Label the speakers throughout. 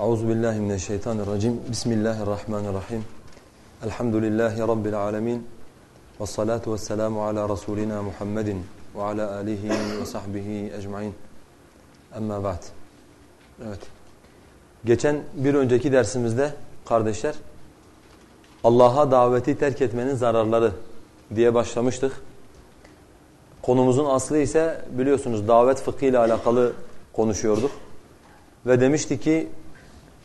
Speaker 1: Euzu billahi mineşşeytanirracim. Bismillahirrahmanirrahim. Elhamdülillahi rabbil alamin. Ves salatu vesselamu ala rasulina Muhammedin ve ala alihi ve sahbihi ecmaîn. Amma ba'd. Evet. Geçen bir önceki dersimizde kardeşler Allah'a daveti terk etmenin zararları diye başlamıştık. Konumuzun aslı ise biliyorsunuz davet fıkhı ile alakalı konuşuyorduk. Ve demişti ki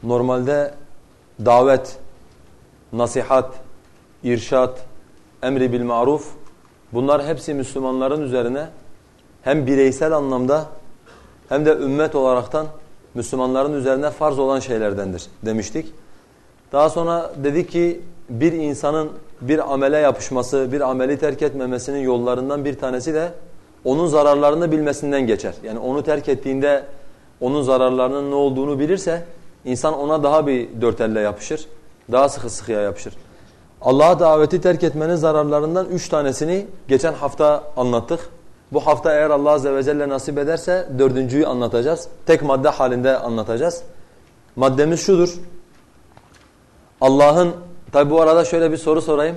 Speaker 1: normalde davet, nasihat, irşat, emri bil maruf bunlar hepsi Müslümanların üzerine hem bireysel anlamda hem de ümmet olaraktan Müslümanların üzerine farz olan şeylerdendir demiştik. Daha sonra dedik ki bir insanın bir amele yapışması, bir ameli terk etmemesinin yollarından bir tanesi de onun zararlarını bilmesinden geçer. Yani onu terk ettiğinde onun zararlarının ne olduğunu bilirse insan ona daha bir dört elle yapışır. Daha sıkı sıkıya yapışır. Allah'a daveti terk etmenin zararlarından üç tanesini geçen hafta anlattık. Bu hafta eğer Allah Azze ve Celle nasip ederse dördüncüyü anlatacağız. Tek madde halinde anlatacağız. Maddemiz şudur. Allah'ın, tabi bu arada şöyle bir soru sorayım.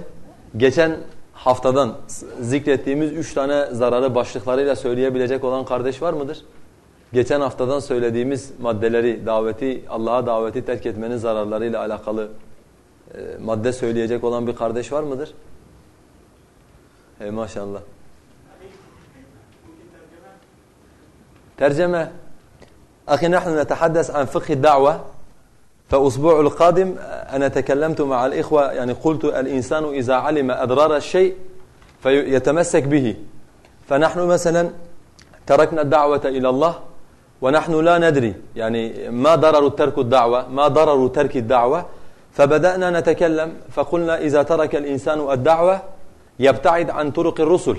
Speaker 1: Geçen haftadan zikrettiğimiz üç tane zararı başlıklarıyla söyleyebilecek olan kardeş var mıdır? Geçen haftadan söylediğimiz maddeleri, daveti, Allah'a daveti terk etmenin zararlarıyla alakalı e, madde söyleyecek olan bir kardeş var mıdır? Hey maşallah. ترجمة أخي نحن نتحدث عن فقه الدعوة فأسبوع القادم أنا تكلمت مع الإخوة يعني قلت الإنسان إذا علم أضرار الشيء فيتمسك به فنحن مثلا تركنا الدعوة إلى الله ونحن لا ندري يعني ما ضرر ترك الدعوة ما ضرر ترك الدعوة. فبدأنا نتكلم فقلنا إذا ترك الإنسان الدعوة يبتعد عن طرق الرسل.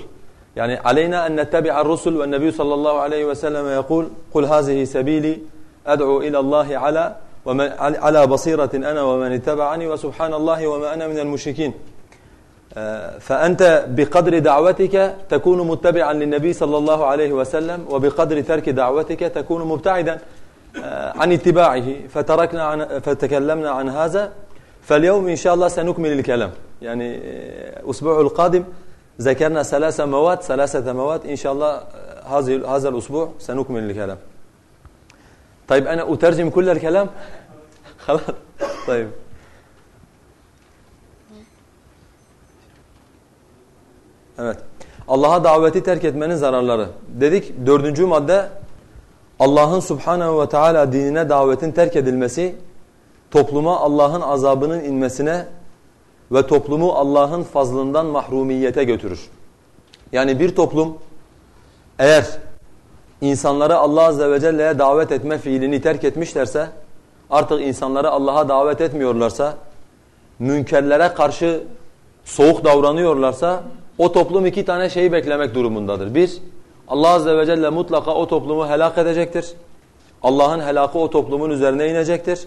Speaker 1: يعني علينا أن نتبع الرسل والنبي صلى الله عليه وسلم يقول قل هذه سبيلي أدعو إلى الله على ومن على بصيرة أنا ومن اتبعني وسبحان الله وما أنا من المشركين. فأنت بقدر دعوتك تكون متبعا للنبي صلى الله عليه وسلم وبقدر ترك دعوتك تكون مبتعدا عن اتباعه. فتركنا عن فتكلمنا عن هذا. فاليوم إن شاء الله سنكمل الكلام. يعني أسبوع القادم ذكرنا ثلاث مواد ثلاثة مواد. إن شاء الله هذه هذا الأسبوع سنكمل الكلام. طيب أنا أترجم كل الكلام؟ خلاص. طيب. Evet. Allah'a daveti terk etmenin zararları. Dedik dördüncü madde Allah'ın subhanehu ve teala dinine davetin terk edilmesi topluma Allah'ın azabının inmesine ve toplumu Allah'ın fazlından mahrumiyete götürür. Yani bir toplum eğer insanları Allah Azze ve Celle'ye davet etme fiilini terk etmişlerse artık insanları Allah'a davet etmiyorlarsa münkerlere karşı soğuk davranıyorlarsa o toplum iki tane şeyi beklemek durumundadır. Bir, Allah Azze ve Celle mutlaka o toplumu helak edecektir. Allah'ın helakı o toplumun üzerine inecektir.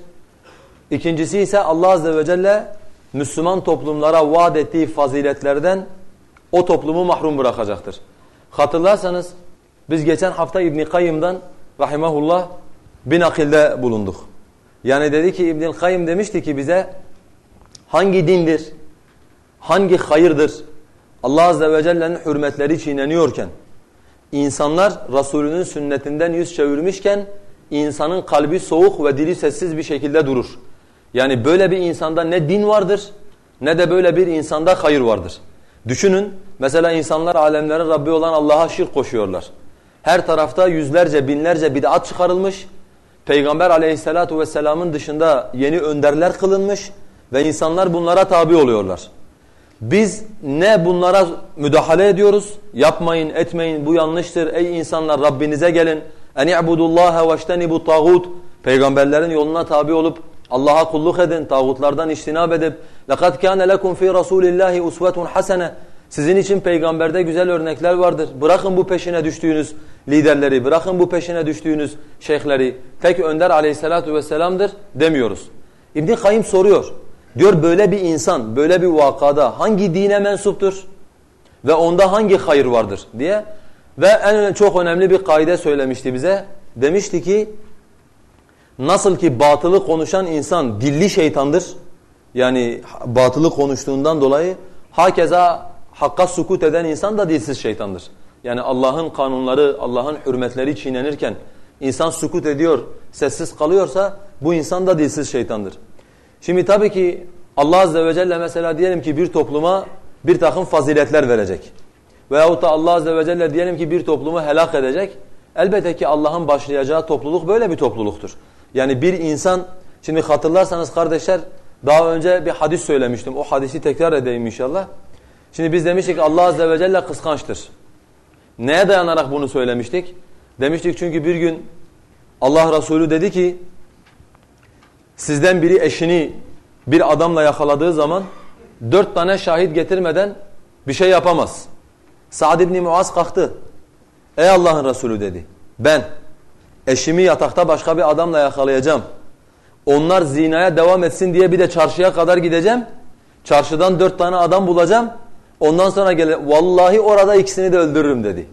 Speaker 1: İkincisi ise Allah Azze ve Celle Müslüman toplumlara vaat ettiği faziletlerden o toplumu mahrum bırakacaktır. Hatırlarsanız biz geçen hafta İbn Kayyım'dan rahimahullah bir nakilde bulunduk. Yani dedi ki İbn Kayyım demişti ki bize hangi dindir, hangi hayırdır Allah Azze ve Celle'nin hürmetleri çiğneniyorken insanlar Resulünün sünnetinden yüz çevirmişken insanın kalbi soğuk ve dili sessiz bir şekilde durur. Yani böyle bir insanda ne din vardır ne de böyle bir insanda hayır vardır. Düşünün mesela insanlar alemlerin Rabbi olan Allah'a şirk koşuyorlar. Her tarafta yüzlerce binlerce bid'at çıkarılmış. Peygamber aleyhissalatu vesselamın dışında yeni önderler kılınmış ve insanlar bunlara tabi oluyorlar. Biz ne bunlara müdahale ediyoruz? Yapmayın, etmeyin, bu yanlıştır. Ey insanlar Rabbinize gelin. En i'budullaha veştenibu tağut. Peygamberlerin yoluna tabi olup Allah'a kulluk edin, tağutlardan iştinab edip لَقَدْ كَانَ لَكُمْ فِي رَسُولِ اللّٰهِ اُسْوَةٌ حَسَنَةٌ Sizin için peygamberde güzel örnekler vardır. Bırakın bu peşine düştüğünüz liderleri, bırakın bu peşine düştüğünüz şeyhleri. Tek önder aleyhissalatu vesselam'dır demiyoruz. İbn Kayyim soruyor. Diyor böyle bir insan, böyle bir vakada hangi dine mensuptur? Ve onda hangi hayır vardır diye. Ve en çok önemli bir kaide söylemişti bize. Demişti ki Nasıl ki batılı konuşan insan dilli şeytandır. Yani batılı konuştuğundan dolayı hakeza hakka sukut eden insan da dilsiz şeytandır. Yani Allah'ın kanunları, Allah'ın hürmetleri çiğnenirken insan sukut ediyor, sessiz kalıyorsa bu insan da dilsiz şeytandır. Şimdi tabii ki Allah Azze ve Celle mesela diyelim ki bir topluma bir takım faziletler verecek. Veyahut da Allah Azze ve Celle diyelim ki bir toplumu helak edecek. Elbette ki Allah'ın başlayacağı topluluk böyle bir topluluktur. Yani bir insan, şimdi hatırlarsanız kardeşler daha önce bir hadis söylemiştim. O hadisi tekrar edeyim inşallah. Şimdi biz demiştik Allah Azze ve Celle kıskançtır. Neye dayanarak bunu söylemiştik? Demiştik çünkü bir gün Allah Resulü dedi ki sizden biri eşini bir adamla yakaladığı zaman dört tane şahit getirmeden bir şey yapamaz. Sa'd ibn Muaz kalktı. Ey Allah'ın Resulü dedi. Ben eşimi yatakta başka bir adamla yakalayacağım. Onlar zinaya devam etsin diye bir de çarşıya kadar gideceğim. Çarşıdan dört tane adam bulacağım. Ondan sonra gele vallahi orada ikisini de öldürürüm dedi.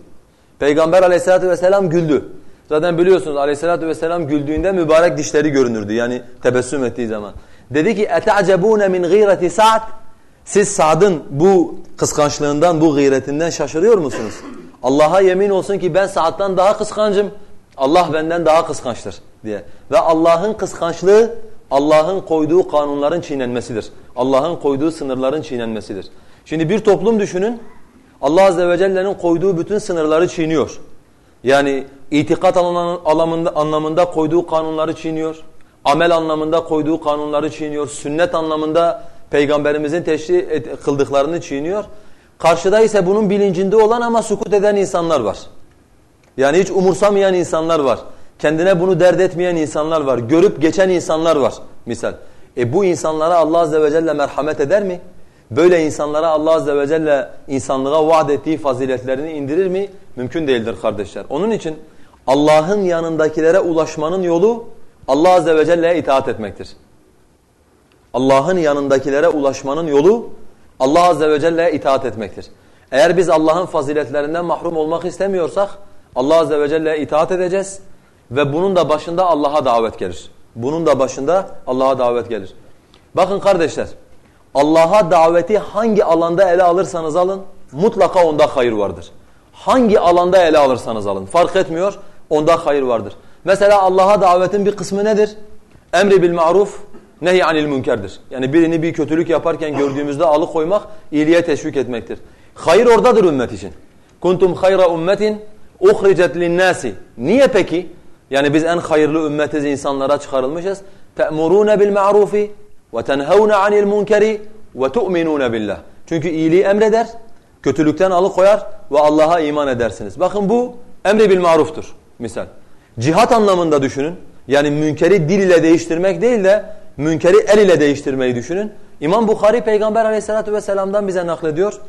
Speaker 1: Peygamber aleyhissalatü vesselam güldü. Zaten biliyorsunuz aleyhissalatü vesselam güldüğünde mübarek dişleri görünürdü. Yani tebessüm ettiği zaman. Dedi ki اَتَعْجَبُونَ مِنْ غِيرَةِ سَعْدٍ Siz Sa'd'ın bu kıskançlığından, bu gıyretinden şaşırıyor musunuz? Allah'a yemin olsun ki ben Sa'd'dan daha kıskancım. Allah benden daha kıskançtır diye. Ve Allah'ın kıskançlığı Allah'ın koyduğu kanunların çiğnenmesidir. Allah'ın koyduğu sınırların çiğnenmesidir. Şimdi bir toplum düşünün. Allah Azze ve Celle'nin koyduğu bütün sınırları çiğniyor. Yani itikat anlamında, anlamında koyduğu kanunları çiğniyor. Amel anlamında koyduğu kanunları çiğniyor. Sünnet anlamında peygamberimizin teşri kıldıklarını çiğniyor. Karşıda ise bunun bilincinde olan ama sukut eden insanlar var. Yani hiç umursamayan insanlar var. Kendine bunu dert etmeyen insanlar var. Görüp geçen insanlar var misal. E bu insanlara Allah Azze ve Celle merhamet eder mi? Böyle insanlara Allah Azze ve Celle insanlığa vaat ettiği faziletlerini indirir mi? Mümkün değildir kardeşler. Onun için Allah'ın yanındakilere ulaşmanın yolu Allah Azze ve Celle'ye itaat etmektir. Allah'ın yanındakilere ulaşmanın yolu Allah Azze ve Celle'ye itaat etmektir. Eğer biz Allah'ın faziletlerinden mahrum olmak istemiyorsak Allah Azze ve Celle'ye itaat edeceğiz ve bunun da başında Allah'a davet gelir. Bunun da başında Allah'a davet gelir. Bakın kardeşler Allah'a daveti hangi alanda ele alırsanız alın mutlaka onda hayır vardır. Hangi alanda ele alırsanız alın fark etmiyor onda hayır vardır. Mesela Allah'a davetin bir kısmı nedir? Emri bil maruf, nehy anil münkerdir. Yani birini bir kötülük yaparken gördüğümüzde alıkoymak, iyiliğe teşvik etmektir. Hayır oradadır ümmet için. Kuntum hayra ummetin uhricet linnâsi. Niye peki? Yani biz en hayırlı ümmetiz insanlara çıkarılmışız. Te'murûne bil ma'rufi ve tenhevne anil munkeri ve tu'minûne billah. Çünkü iyiliği emreder, kötülükten alıkoyar ve Allah'a iman edersiniz. Bakın bu emri bil maruftur misal. Cihat anlamında düşünün. Yani münkeri dil ile değiştirmek değil de münkeri el ile değiştirmeyi düşünün. İmam Bukhari Peygamber aleyhissalatu vesselam'dan bize naklediyor.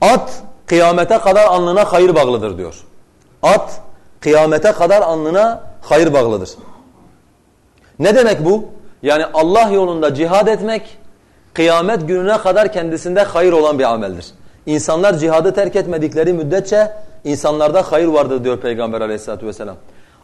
Speaker 1: At kıyamete kadar alnına hayır bağlıdır diyor. At kıyamete kadar alnına hayır bağlıdır. Ne demek bu? Yani Allah yolunda cihad etmek kıyamet gününe kadar kendisinde hayır olan bir ameldir. İnsanlar cihadı terk etmedikleri müddetçe insanlarda hayır vardır diyor Peygamber aleyhissalatu vesselam.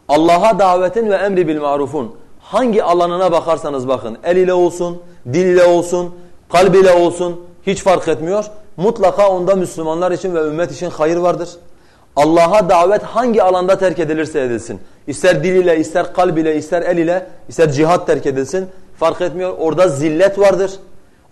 Speaker 1: Allah'a davetin ve emri bil marufun hangi alanına bakarsanız bakın el ile olsun, dil ile olsun, kalb ile olsun hiç fark etmiyor. Mutlaka onda Müslümanlar için ve ümmet için hayır vardır. Allah'a davet hangi alanda terk edilirse edilsin. İster dil ile, ister kalb ile, ister el ile, ister cihat terk edilsin. Fark etmiyor. Orada zillet vardır.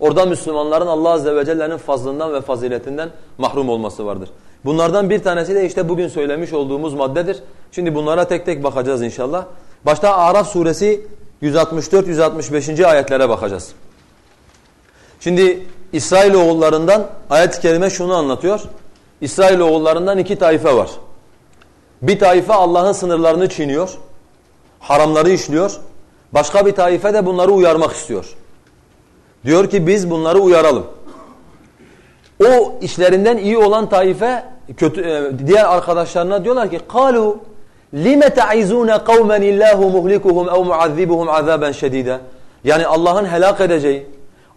Speaker 1: Orada Müslümanların Allah Azze ve Celle'nin fazlından ve faziletinden mahrum olması vardır. Bunlardan bir tanesi de işte bugün söylemiş olduğumuz maddedir. Şimdi bunlara tek tek bakacağız inşallah. Başta Araf suresi 164-165. ayetlere bakacağız. Şimdi İsrailoğullarından ayet-i kerime şunu anlatıyor. İsrailoğullarından iki taife var. Bir taife Allah'ın sınırlarını çiğniyor, haramları işliyor. Başka bir taife de bunları uyarmak istiyor. Diyor ki biz bunları uyaralım. O işlerinden iyi olan taife kötü, e, diğer arkadaşlarına diyorlar ki kalu lime ta'izuna kavmen illahu muhlikuhum ev muazzibuhum azaben şedida. Yani Allah'ın helak edeceği,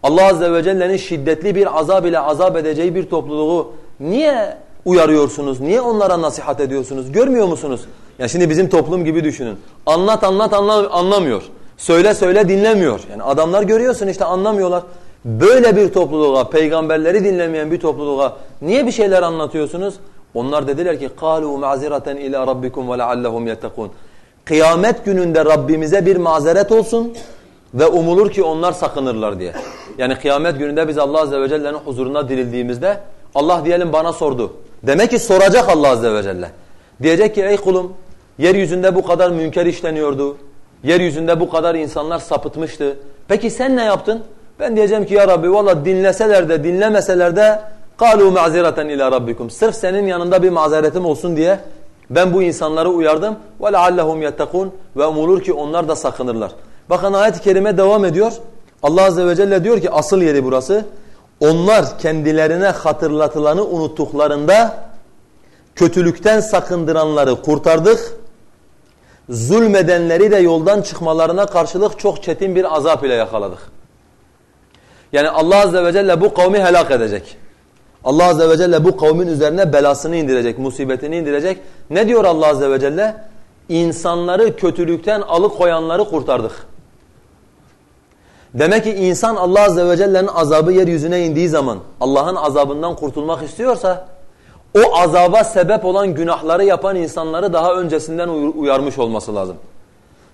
Speaker 1: Allah azze ve celle'nin şiddetli bir azab ile azap edeceği bir topluluğu niye uyarıyorsunuz? Niye onlara nasihat ediyorsunuz? Görmüyor musunuz? Ya yani şimdi bizim toplum gibi düşünün. Anlat anlat anla, anlamıyor. Söyle söyle dinlemiyor. Yani adamlar görüyorsun işte anlamıyorlar. Böyle bir topluluğa, peygamberleri dinlemeyen bir topluluğa niye bir şeyler anlatıyorsunuz? Onlar dediler ki قَالُوا مَعْزِرَةً اِلَى رَبِّكُمْ وَلَعَلَّهُمْ يَتَّقُونَ Kıyamet gününde Rabbimize bir mazeret olsun ve umulur ki onlar sakınırlar diye. Yani kıyamet gününde biz Allah Azze ve Celle'nin huzuruna dirildiğimizde Allah diyelim bana sordu. Demek ki soracak Allah Azze ve Celle. Diyecek ki ey kulum yeryüzünde bu kadar münker işleniyordu. Yeryüzünde bu kadar insanlar sapıtmıştı. Peki sen ne yaptın? Ben diyeceğim ki ya Rabbi valla dinleseler de dinlemeseler de قَالُوا مَعْزِرَةً ila rabbikum. Sırf senin yanında bir mazeretim olsun diye ben bu insanları uyardım. وَلَعَلَّهُمْ يَتَّقُونَ Ve umulur ki onlar da sakınırlar. Bakın ayet-i kerime devam ediyor. Allah Azze ve Celle diyor ki asıl yeri burası. Onlar kendilerine hatırlatılanı unuttuklarında kötülükten sakındıranları kurtardık. Zulmedenleri de yoldan çıkmalarına karşılık çok çetin bir azap ile yakaladık. Yani Allah Azze ve Celle bu kavmi helak edecek. Allah Azze ve Celle bu kavmin üzerine belasını indirecek, musibetini indirecek. Ne diyor Allah Azze ve Celle? İnsanları kötülükten alıkoyanları kurtardık. Demek ki insan Allah Azze ve Celle'nin azabı yeryüzüne indiği zaman Allah'ın azabından kurtulmak istiyorsa o azaba sebep olan günahları yapan insanları daha öncesinden uyarmış olması lazım.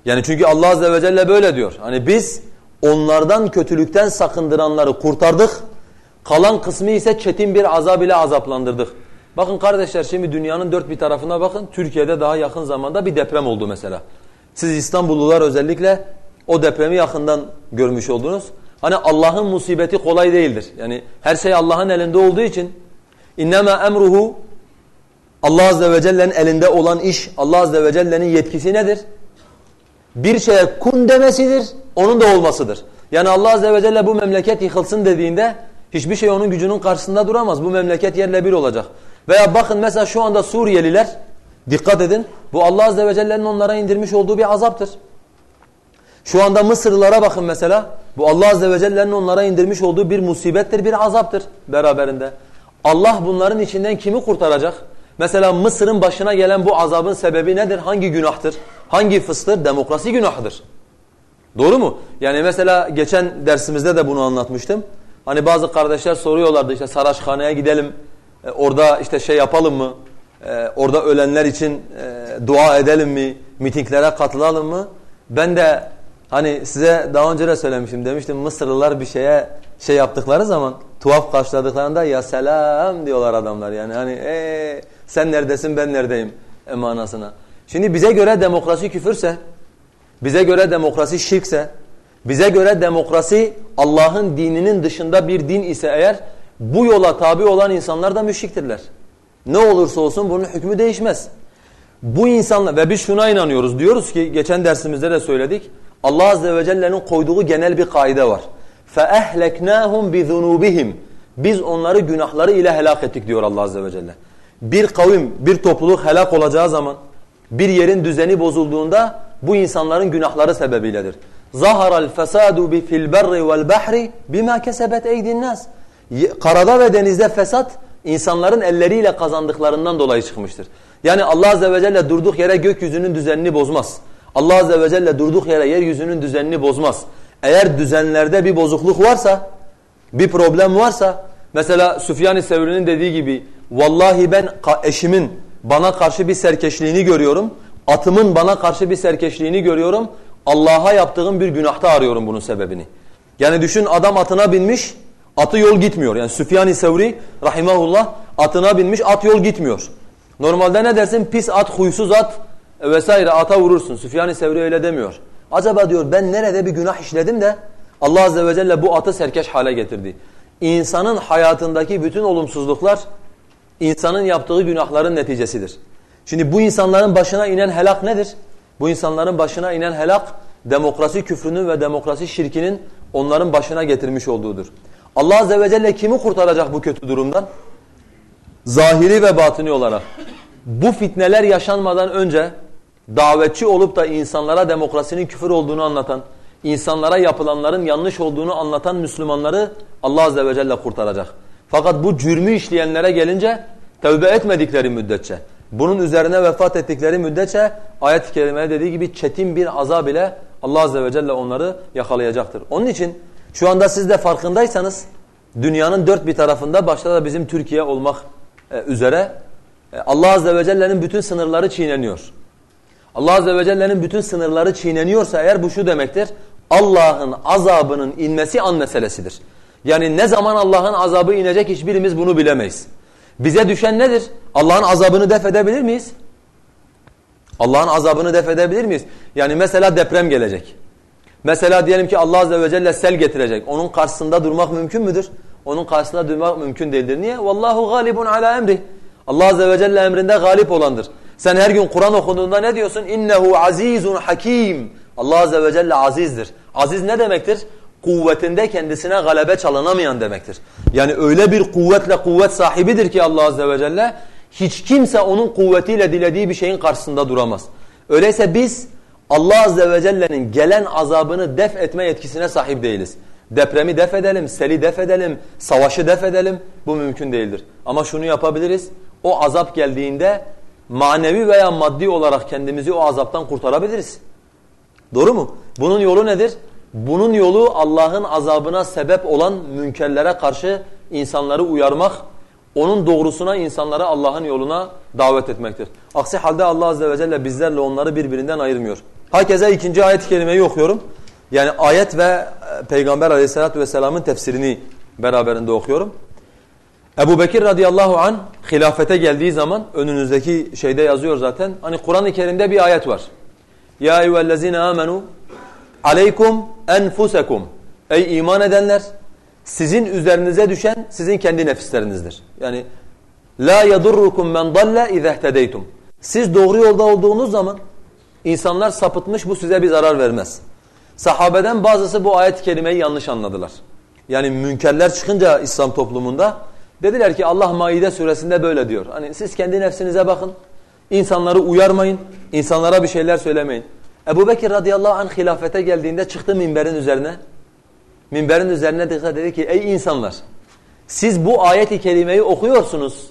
Speaker 1: Yani çünkü Allah Azze ve Celle böyle diyor. Hani biz onlardan kötülükten sakındıranları kurtardık. Kalan kısmı ise çetin bir azab ile azaplandırdık. Bakın kardeşler şimdi dünyanın dört bir tarafına bakın. Türkiye'de daha yakın zamanda bir deprem oldu mesela. Siz İstanbullular özellikle o depremi yakından görmüş oldunuz. Hani Allah'ın musibeti kolay değildir. Yani her şey Allah'ın elinde olduğu için İnnemâ emruhu Allah Azze ve Celle'nin elinde olan iş Allah Azze ve Celle'nin yetkisi nedir? Bir şeye kun demesidir, onun da olmasıdır. Yani Allah Azze ve Celle bu memleket yıkılsın dediğinde hiçbir şey onun gücünün karşısında duramaz. Bu memleket yerle bir olacak. Veya bakın mesela şu anda Suriyeliler dikkat edin bu Allah Azze ve Celle'nin onlara indirmiş olduğu bir azaptır. Şu anda Mısırlılara bakın mesela bu Allah Azze ve Celle'nin onlara indirmiş olduğu bir musibettir, bir azaptır beraberinde. Allah bunların içinden kimi kurtaracak? Mesela Mısır'ın başına gelen bu azabın sebebi nedir? Hangi günahtır? Hangi fıstır? Demokrasi günahıdır. Doğru mu? Yani mesela geçen dersimizde de bunu anlatmıştım. Hani bazı kardeşler soruyorlardı işte Saraçhane'ye gidelim, e, orada işte şey yapalım mı? E, orada ölenler için e, dua edelim mi? Mitinglere katılalım mı? Ben de hani size daha önce de söylemişim demiştim Mısırlılar bir şeye şey yaptıkları zaman tuhaf karşıladıklarında ya selam diyorlar adamlar yani hani ee, sen neredesin ben neredeyim e, manasına. Şimdi bize göre demokrasi küfürse, bize göre demokrasi şirkse, bize göre demokrasi Allah'ın dininin dışında bir din ise eğer bu yola tabi olan insanlar da müşriktirler. Ne olursa olsun bunun hükmü değişmez. Bu insanlar ve biz şuna inanıyoruz diyoruz ki geçen dersimizde de söyledik. Allah Azze ve Celle'nin koyduğu genel bir kaide var. فَاَهْلَكْنَاهُمْ بِذُنُوبِهِمْ Biz onları günahları ile helak ettik diyor Allah Azze ve Celle. Bir kavim, bir topluluk helak olacağı zaman, bir yerin düzeni bozulduğunda bu insanların günahları sebebiyledir. ظَهَرَ الْفَسَادُ فِي الْبَرِّ وَالْبَحْرِ بِمَا كَسَبَتْ اَيْدِ النَّاسِ Karada ve denizde fesat insanların elleriyle kazandıklarından dolayı çıkmıştır. Yani Allah Azze ve Celle durduk yere gökyüzünün düzenini bozmaz. Allah Azze ve Celle durduk yere yeryüzünün düzenini bozmaz. Eğer düzenlerde bir bozukluk varsa, bir problem varsa, mesela Süfyan-ı Sevri'nin dediği gibi, vallahi ben eşimin bana karşı bir serkeşliğini görüyorum, atımın bana karşı bir serkeşliğini görüyorum, Allah'a yaptığım bir günahta arıyorum bunun sebebini. Yani düşün adam atına binmiş, atı yol gitmiyor. Yani Süfyan-ı Sevri rahimahullah atına binmiş, at yol gitmiyor. Normalde ne dersin? Pis at, huysuz at vesaire ata vurursun. Süfyan-ı Sevri öyle demiyor. Acaba diyor ben nerede bir günah işledim de Allah Azze ve Celle bu atı serkeş hale getirdi. İnsanın hayatındaki bütün olumsuzluklar insanın yaptığı günahların neticesidir. Şimdi bu insanların başına inen helak nedir? Bu insanların başına inen helak demokrasi küfrünün ve demokrasi şirkinin onların başına getirmiş olduğudur. Allah Azze ve Celle kimi kurtaracak bu kötü durumdan? Zahiri ve batini olarak. Bu fitneler yaşanmadan önce davetçi olup da insanlara demokrasinin küfür olduğunu anlatan, insanlara yapılanların yanlış olduğunu anlatan Müslümanları Allah Azze ve Celle kurtaracak. Fakat bu cürmü işleyenlere gelince Tevbe etmedikleri müddetçe, bunun üzerine vefat ettikleri müddetçe ayet-i kerimede dediği gibi çetin bir azab ile Allah azze ve celle onları yakalayacaktır. Onun için şu anda siz de farkındaysanız dünyanın dört bir tarafında başta da bizim Türkiye olmak e, üzere e, Allah azze ve celle'nin bütün sınırları çiğneniyor. Allah azze ve celle'nin bütün sınırları çiğneniyorsa eğer bu şu demektir. Allah'ın azabının inmesi an meselesidir. Yani ne zaman Allah'ın azabı inecek hiçbirimiz bunu bilemeyiz. Bize düşen nedir? Allah'ın azabını def edebilir miyiz? Allah'ın azabını def edebilir miyiz? Yani mesela deprem gelecek. Mesela diyelim ki Allah azze ve celle sel getirecek. Onun karşısında durmak mümkün müdür? Onun karşısında durmak mümkün değildir. Niye? Vallahu galibun ala emri. Allah azze ve celle emrinde galip olandır. Sen her gün Kur'an okuduğunda ne diyorsun? İnnehu azizun hakim. Allah azze ve celle azizdir. Aziz ne demektir? Kuvvetinde kendisine galebe çalınamayan demektir. Yani öyle bir kuvvetle kuvvet sahibidir ki Allah azze ve celle hiç kimse onun kuvvetiyle dilediği bir şeyin karşısında duramaz. Öyleyse biz Allah azze ve celle'nin gelen azabını def etme yetkisine sahip değiliz. Depremi def edelim, seli def edelim, savaşı def edelim bu mümkün değildir. Ama şunu yapabiliriz. O azap geldiğinde manevi veya maddi olarak kendimizi o azaptan kurtarabiliriz. Doğru mu? Bunun yolu nedir? Bunun yolu Allah'ın azabına sebep olan münkerlere karşı insanları uyarmak, onun doğrusuna insanları Allah'ın yoluna davet etmektir. Aksi halde Allah azze ve celle bizlerle onları birbirinden ayırmıyor. Hakeze ikinci ayet-i kerimeyi okuyorum. Yani ayet ve e, Peygamber aleyhissalatu vesselamın tefsirini beraberinde okuyorum. Ebu Bekir radıyallahu an hilafete geldiği zaman önünüzdeki şeyde yazıyor zaten. Hani Kur'an-ı Kerim'de bir ayet var. Ya eyyühellezine amenu aleykum enfusekum. Ey iman edenler sizin üzerinize düşen sizin kendi nefislerinizdir. Yani la yadurrukum men dalle izehtedeytum. Siz doğru yolda olduğunuz zaman insanlar sapıtmış bu size bir zarar vermez. Sahabeden bazısı bu ayet-i yanlış anladılar. Yani münkerler çıkınca İslam toplumunda dediler ki Allah Maide suresinde böyle diyor. Hani siz kendi nefsinize bakın. İnsanları uyarmayın. insanlara bir şeyler söylemeyin. Ebu Bekir radıyallahu anh hilafete geldiğinde çıktı minberin üzerine. Minberin üzerine dedi ki ey insanlar siz bu ayet-i kerimeyi okuyorsunuz.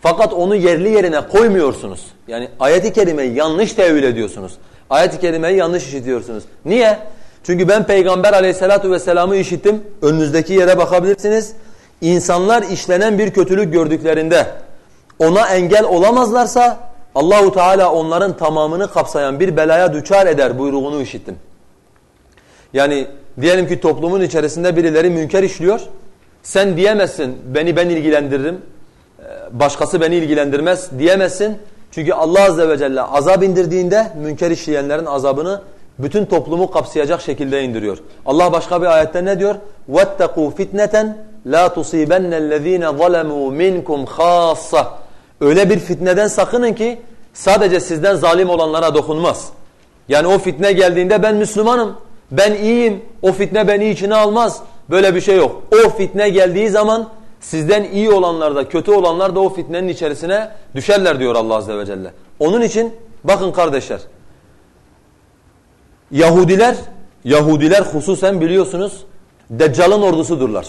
Speaker 1: Fakat onu yerli yerine koymuyorsunuz. Yani ayet-i kerimeyi yanlış tevil ediyorsunuz. Ayet-i kerimeyi yanlış işitiyorsunuz. Niye? Çünkü ben Peygamber aleyhissalatu vesselam'ı işittim. Önünüzdeki yere bakabilirsiniz İnsanlar işlenen bir kötülük gördüklerinde ona engel olamazlarsa Allahu Teala onların tamamını kapsayan bir belaya düçar eder buyruğunu işittim. Yani diyelim ki toplumun içerisinde birileri münker işliyor. Sen diyemezsin beni ben ilgilendiririm. Ee, başkası beni ilgilendirmez diyemezsin. Çünkü Allah Azze ve Celle azab indirdiğinde münker işleyenlerin azabını bütün toplumu kapsayacak şekilde indiriyor. Allah başka bir ayette ne diyor? وَاتَّقُوا فِتْنَةً لَا تُصِيبَنَّ الَّذ۪ينَ ظَلَمُوا مِنْكُمْ خَاصَّةً Öyle bir fitneden sakının ki sadece sizden zalim olanlara dokunmaz. Yani o fitne geldiğinde ben Müslümanım, ben iyiyim, o fitne beni içine almaz. Böyle bir şey yok. O fitne geldiği zaman sizden iyi olanlar da kötü olanlar da o fitnenin içerisine düşerler diyor Allah Azze ve Celle. Onun için bakın kardeşler, Yahudiler, Yahudiler hususen biliyorsunuz Deccal'ın ordusudurlar.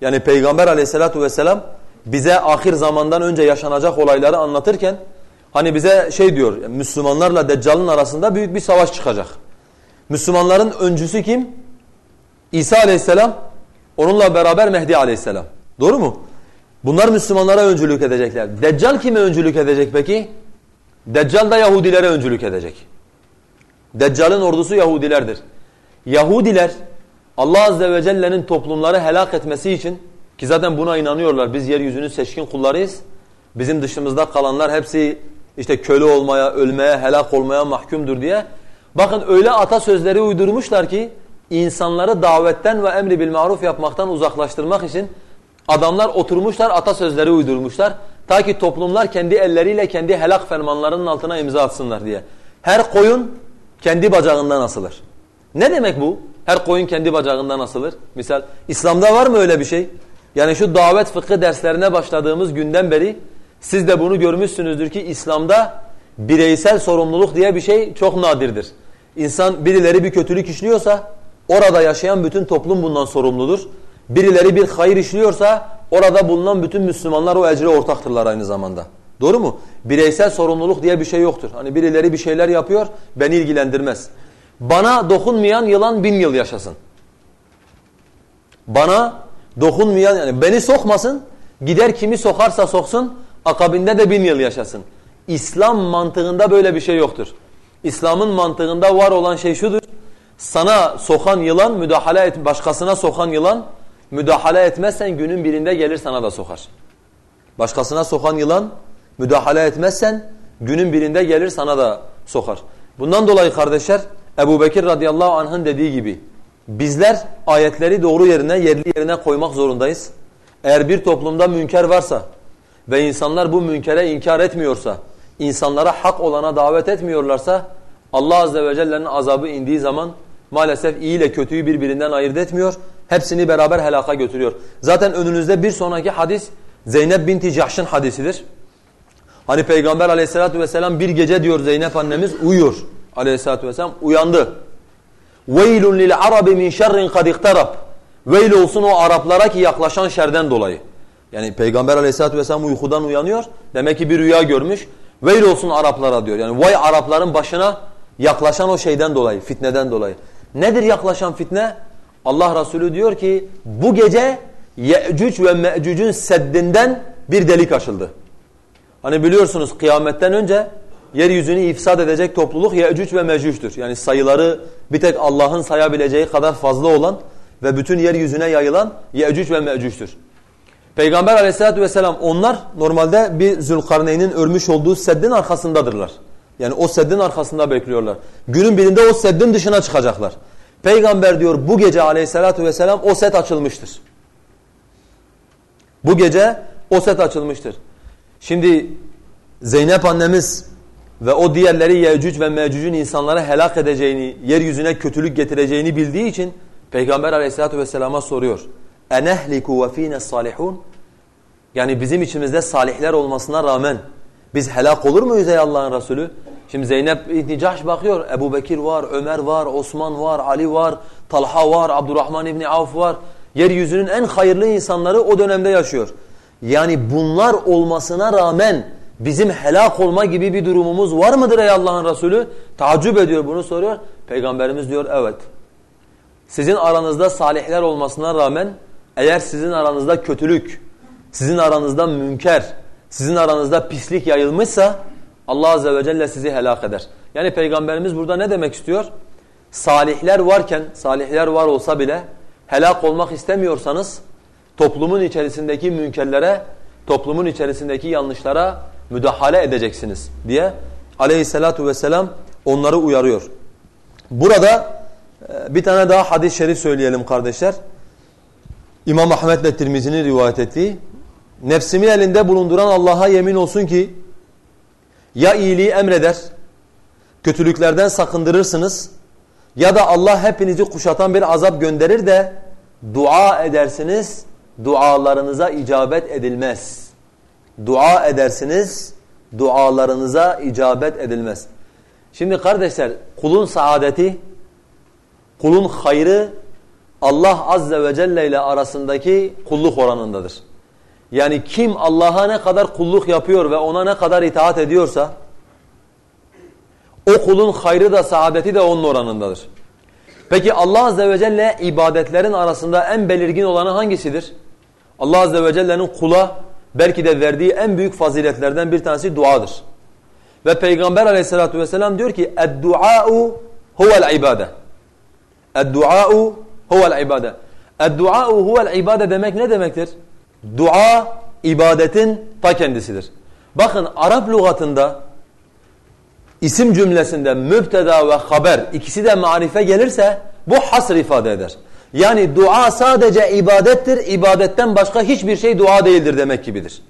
Speaker 1: Yani Peygamber aleyhissalatu vesselam bize ahir zamandan önce yaşanacak olayları anlatırken hani bize şey diyor Müslümanlarla Deccal'ın arasında büyük bir savaş çıkacak. Müslümanların öncüsü kim? İsa aleyhisselam onunla beraber Mehdi aleyhisselam. Doğru mu? Bunlar Müslümanlara öncülük edecekler. Deccal kime öncülük edecek peki? Deccal da Yahudilere öncülük edecek. Deccal'ın ordusu Yahudilerdir. Yahudiler Allah Azze ve Celle'nin toplumları helak etmesi için ki zaten buna inanıyorlar. Biz yeryüzünün seçkin kullarıyız. Bizim dışımızda kalanlar hepsi işte köle olmaya, ölmeye, helak olmaya mahkumdur diye. Bakın öyle atasözleri uydurmuşlar ki insanları davetten ve emri bil maruf yapmaktan uzaklaştırmak için adamlar oturmuşlar atasözleri uydurmuşlar. Ta ki toplumlar kendi elleriyle kendi helak fermanlarının altına imza atsınlar diye. Her koyun kendi bacağından asılır. Ne demek bu? Her koyun kendi bacağından asılır. Misal İslam'da var mı öyle bir şey? Yani şu davet fıkıh derslerine başladığımız günden beri siz de bunu görmüşsünüzdür ki İslam'da bireysel sorumluluk diye bir şey çok nadirdir. İnsan birileri bir kötülük işliyorsa orada yaşayan bütün toplum bundan sorumludur. Birileri bir hayır işliyorsa Orada bulunan bütün Müslümanlar o ecre ortaktırlar aynı zamanda. Doğru mu? Bireysel sorumluluk diye bir şey yoktur. Hani birileri bir şeyler yapıyor, beni ilgilendirmez. Bana dokunmayan yılan bin yıl yaşasın. Bana dokunmayan yani beni sokmasın, gider kimi sokarsa soksun, akabinde de bin yıl yaşasın. İslam mantığında böyle bir şey yoktur. İslam'ın mantığında var olan şey şudur. Sana sokan yılan müdahale et, başkasına sokan yılan müdahale etmezsen günün birinde gelir sana da sokar. Başkasına sokan yılan müdahale etmezsen günün birinde gelir sana da sokar. Bundan dolayı kardeşler Ebu Bekir radıyallahu anh'ın dediği gibi bizler ayetleri doğru yerine yerli yerine koymak zorundayız. Eğer bir toplumda münker varsa ve insanlar bu münkere inkar etmiyorsa, insanlara hak olana davet etmiyorlarsa Allah azze ve celle'nin azabı indiği zaman maalesef iyi ile kötüyü birbirinden ayırt etmiyor. Hepsini beraber helaka götürüyor. Zaten önünüzde bir sonraki hadis Zeynep binti Cahş'ın hadisidir. Hani Peygamber aleyhissalatu vesselam bir gece diyor Zeynep annemiz uyuyor aleyhissalatu vesselam uyandı. وَيْلٌ لِلْعَرَبِ مِنْ شَرٍ قَدْ اِقْتَرَبْ Veil olsun o Araplara ki yaklaşan şerden dolayı. Yani Peygamber aleyhissalatu vesselam uykudan uyanıyor. Demek ki bir rüya görmüş. Veil olsun Araplara diyor. Yani vay Arapların başına yaklaşan o şeyden dolayı, fitneden dolayı. Nedir yaklaşan fitne? Allah Resulü diyor ki bu gece Ye'cüc ve Me'cüc'ün seddinden bir delik açıldı. Hani biliyorsunuz kıyametten önce yeryüzünü ifsad edecek topluluk Ye'cüc ve Mecüc'tür. Yani sayıları bir tek Allah'ın sayabileceği kadar fazla olan ve bütün yeryüzüne yayılan Ye'cüc ve Me'cüc'tür. Peygamber aleyhissalatü vesselam onlar normalde bir Zülkarneyn'in örmüş olduğu seddin arkasındadırlar. Yani o seddin arkasında bekliyorlar. Günün birinde o seddin dışına çıkacaklar. Peygamber diyor bu gece aleyhissalatü vesselam o set açılmıştır. Bu gece o set açılmıştır. Şimdi Zeynep annemiz ve o diğerleri Yecüc ve Mecüc'ün insanları helak edeceğini, yeryüzüne kötülük getireceğini bildiği için Peygamber aleyhissalatü vesselama soruyor. اَنَهْلِكُ وَف۪ينَ الصَّالِحُونَ Yani bizim içimizde salihler olmasına rağmen biz helak olur muyuz ey Allah'ın Resulü? Şimdi Zeynep İbni Cahş bakıyor. Ebu Bekir var, Ömer var, Osman var, Ali var, Talha var, Abdurrahman İbni Avf var. Yeryüzünün en hayırlı insanları o dönemde yaşıyor. Yani bunlar olmasına rağmen bizim helak olma gibi bir durumumuz var mıdır ey Allah'ın Resulü? Tacip ediyor bunu soruyor. Peygamberimiz diyor evet. Sizin aranızda salihler olmasına rağmen eğer sizin aranızda kötülük, sizin aranızda münker, sizin aranızda pislik yayılmışsa Allah Azze ve Celle sizi helak eder. Yani Peygamberimiz burada ne demek istiyor? Salihler varken, salihler var olsa bile helak olmak istemiyorsanız toplumun içerisindeki münkerlere, toplumun içerisindeki yanlışlara müdahale edeceksiniz diye aleyhissalatu vesselam onları uyarıyor. Burada e, bir tane daha hadis-i şerif söyleyelim kardeşler. İmam Ahmet ile Tirmizi'nin rivayet ettiği nefsimi elinde bulunduran Allah'a yemin olsun ki ya iyiliği emreder, kötülüklerden sakındırırsınız ya da Allah hepinizi kuşatan bir azap gönderir de dua edersiniz, dualarınıza icabet edilmez. Dua edersiniz, dualarınıza icabet edilmez. Şimdi kardeşler kulun saadeti, kulun hayrı Allah azze ve celle ile arasındaki kulluk oranındadır. Yani kim Allah'a ne kadar kulluk yapıyor ve ona ne kadar itaat ediyorsa o kulun hayrı da saadeti de onun oranındadır. Peki Allah azze ve celle ibadetlerin arasında en belirgin olanı hangisidir? Allah azze ve celle'nin kula belki de verdiği en büyük faziletlerden bir tanesi duadır. Ve Peygamber aleyhissalatu vesselam diyor ki اَدْدُعَاءُ هُوَ الْعِبَادَةِ اَدْدُعَاءُ هُوَ الْعِبَادَةِ اَدْدُعَاءُ هُوَ الْعِبَادَةِ demek ne demektir? Dua ibadetin ta kendisidir. Bakın Arap lügatında isim cümlesinde mübteda ve haber ikisi de marife gelirse bu hasr ifade eder. Yani dua sadece ibadettir, ibadetten başka hiçbir şey dua değildir demek gibidir.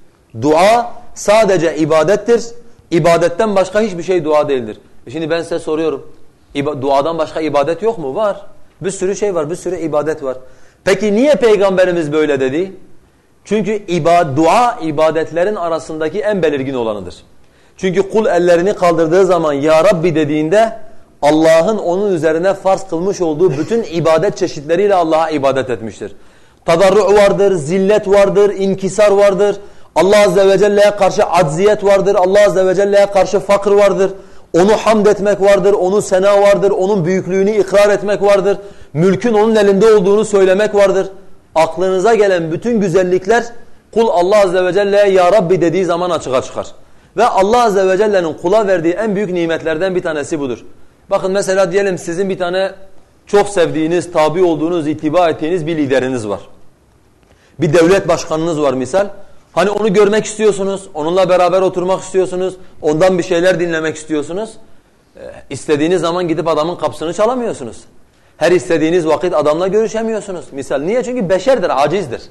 Speaker 1: Dua sadece ibadettir, ibadetten başka hiçbir şey dua değildir. E şimdi ben size soruyorum, duadan başka ibadet yok mu? Var. Bir sürü şey var, bir sürü ibadet var. Peki niye Peygamberimiz böyle dedi? Çünkü ibad, dua ibadetlerin arasındaki en belirgin olanıdır. Çünkü kul ellerini kaldırdığı zaman Ya Rabbi dediğinde Allah'ın onun üzerine farz kılmış olduğu bütün ibadet çeşitleriyle Allah'a ibadet etmiştir. Tadarru vardır, zillet vardır, inkisar vardır. Allah Azze ve Celle'ye karşı acziyet vardır. Allah Azze ve Celle'ye karşı fakir vardır. Onu hamd etmek vardır, onun sena vardır, onun büyüklüğünü ikrar etmek vardır. Mülkün onun elinde olduğunu söylemek vardır. Aklınıza gelen bütün güzellikler kul Allah Azze ve Celle'ye Ya Rabbi dediği zaman açığa çıkar. Ve Allah Azze ve Celle'nin kula verdiği en büyük nimetlerden bir tanesi budur. Bakın mesela diyelim sizin bir tane çok sevdiğiniz, tabi olduğunuz, itiba ettiğiniz bir lideriniz var. Bir devlet başkanınız var misal. Hani onu görmek istiyorsunuz, onunla beraber oturmak istiyorsunuz, ondan bir şeyler dinlemek istiyorsunuz. Ee, istediğiniz zaman gidip adamın kapısını çalamıyorsunuz. Her istediğiniz vakit adamla görüşemiyorsunuz. Misal niye? Çünkü beşerdir, acizdir.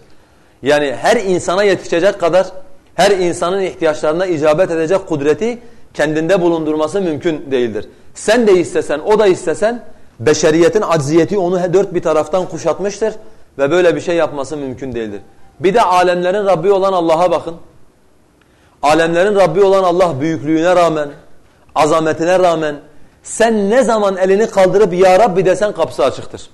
Speaker 1: Yani her insana yetişecek kadar, her insanın ihtiyaçlarına icabet edecek kudreti kendinde bulundurması mümkün değildir. Sen de istesen, o da istesen, beşeriyetin acziyeti onu dört bir taraftan kuşatmıştır ve böyle bir şey yapması mümkün değildir. Bir de alemlerin Rabbi olan Allah'a bakın. Alemlerin Rabbi olan Allah büyüklüğüne rağmen, azametine rağmen sen ne zaman elini kaldırıp Ya Rabbi desen kapısı açıktır.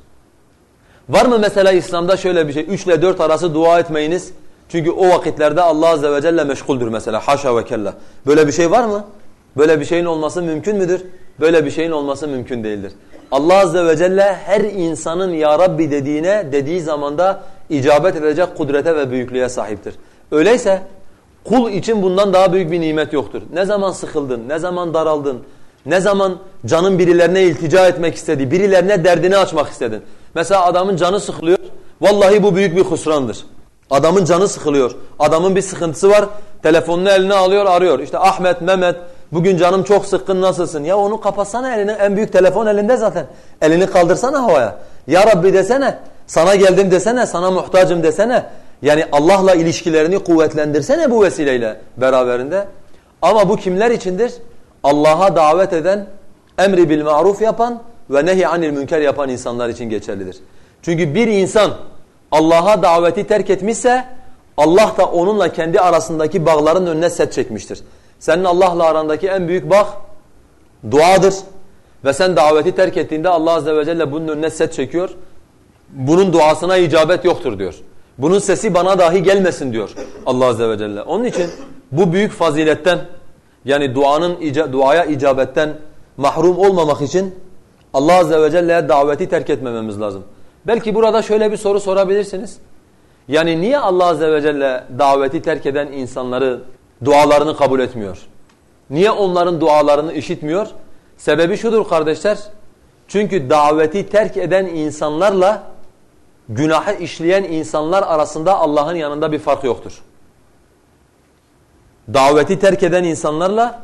Speaker 1: Var mı mesela İslam'da şöyle bir şey? Üç ile dört arası dua etmeyiniz. Çünkü o vakitlerde Allah Azze ve Celle meşguldür mesela. Haşa ve kella. Böyle bir şey var mı? Böyle bir şeyin olması mümkün müdür? Böyle bir şeyin olması mümkün değildir. Allah Azze ve Celle her insanın Ya Rabbi dediğine, dediği zamanda icabet edecek kudrete ve büyüklüğe sahiptir. Öyleyse kul için bundan daha büyük bir nimet yoktur. Ne zaman sıkıldın, ne zaman daraldın, ne zaman canın birilerine iltica etmek istedi, birilerine derdini açmak istedin. Mesela adamın canı sıkılıyor, vallahi bu büyük bir husrandır. Adamın canı sıkılıyor, adamın bir sıkıntısı var, telefonunu eline alıyor, arıyor. İşte Ahmet, Mehmet, bugün canım çok sıkkın nasılsın? Ya onu kapatsana elini, en büyük telefon elinde zaten. Elini kaldırsana havaya. Ya Rabbi desene, sana geldim desene, sana muhtacım desene. Yani Allah'la ilişkilerini kuvvetlendirsene bu vesileyle beraberinde. Ama bu kimler içindir? Allah'a davet eden, emri bil maruf yapan ve nehi anil münker yapan insanlar için geçerlidir. Çünkü bir insan Allah'a daveti terk etmişse Allah da onunla kendi arasındaki bağların önüne set çekmiştir. Senin Allah'la arandaki en büyük bağ duadır. Ve sen daveti terk ettiğinde Allah Azze ve Celle bunun önüne set çekiyor bunun duasına icabet yoktur diyor. Bunun sesi bana dahi gelmesin diyor Allah Azze ve Celle. Onun için bu büyük faziletten yani duanın duaya icabetten mahrum olmamak için Allah Azze ve Celle'ye daveti terk etmememiz lazım. Belki burada şöyle bir soru sorabilirsiniz. Yani niye Allah Azze ve Celle daveti terk eden insanları dualarını kabul etmiyor? Niye onların dualarını işitmiyor? Sebebi şudur kardeşler. Çünkü daveti terk eden insanlarla günahı işleyen insanlar arasında Allah'ın yanında bir fark yoktur. Daveti terk eden insanlarla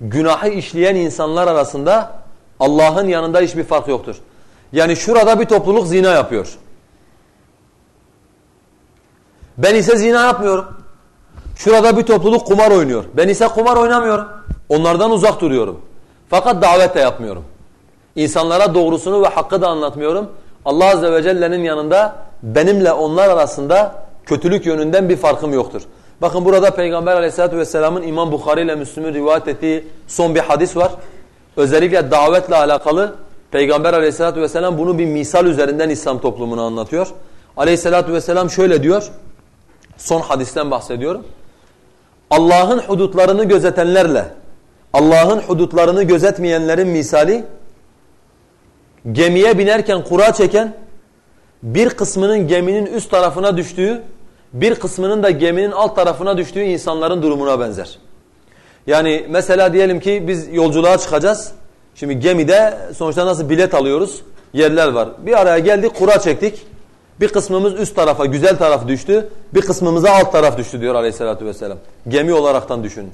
Speaker 1: günahı işleyen insanlar arasında Allah'ın yanında hiçbir fark yoktur. Yani şurada bir topluluk zina yapıyor. Ben ise zina yapmıyorum. Şurada bir topluluk kumar oynuyor. Ben ise kumar oynamıyorum. Onlardan uzak duruyorum. Fakat davet de yapmıyorum. İnsanlara doğrusunu ve hakkı da anlatmıyorum. Allah Azze ve Celle'nin yanında benimle onlar arasında kötülük yönünden bir farkım yoktur. Bakın burada Peygamber Aleyhisselatü vesselamın İmam Bukhari ile Müslüm'ün rivayet ettiği son bir hadis var. Özellikle davetle alakalı Peygamber Aleyhisselatü vesselam bunu bir misal üzerinden İslam toplumunu anlatıyor. Aleyhisselatü vesselam şöyle diyor. Son hadisten bahsediyorum. Allah'ın hudutlarını gözetenlerle Allah'ın hudutlarını gözetmeyenlerin misali gemiye binerken kura çeken bir kısmının geminin üst tarafına düştüğü bir kısmının da geminin alt tarafına düştüğü insanların durumuna benzer. Yani mesela diyelim ki biz yolculuğa çıkacağız. Şimdi gemide sonuçta nasıl bilet alıyoruz? Yerler var. Bir araya geldik kura çektik. Bir kısmımız üst tarafa güzel taraf düştü. Bir kısmımıza alt taraf düştü diyor aleyhissalatü vesselam. Gemi olaraktan düşünün.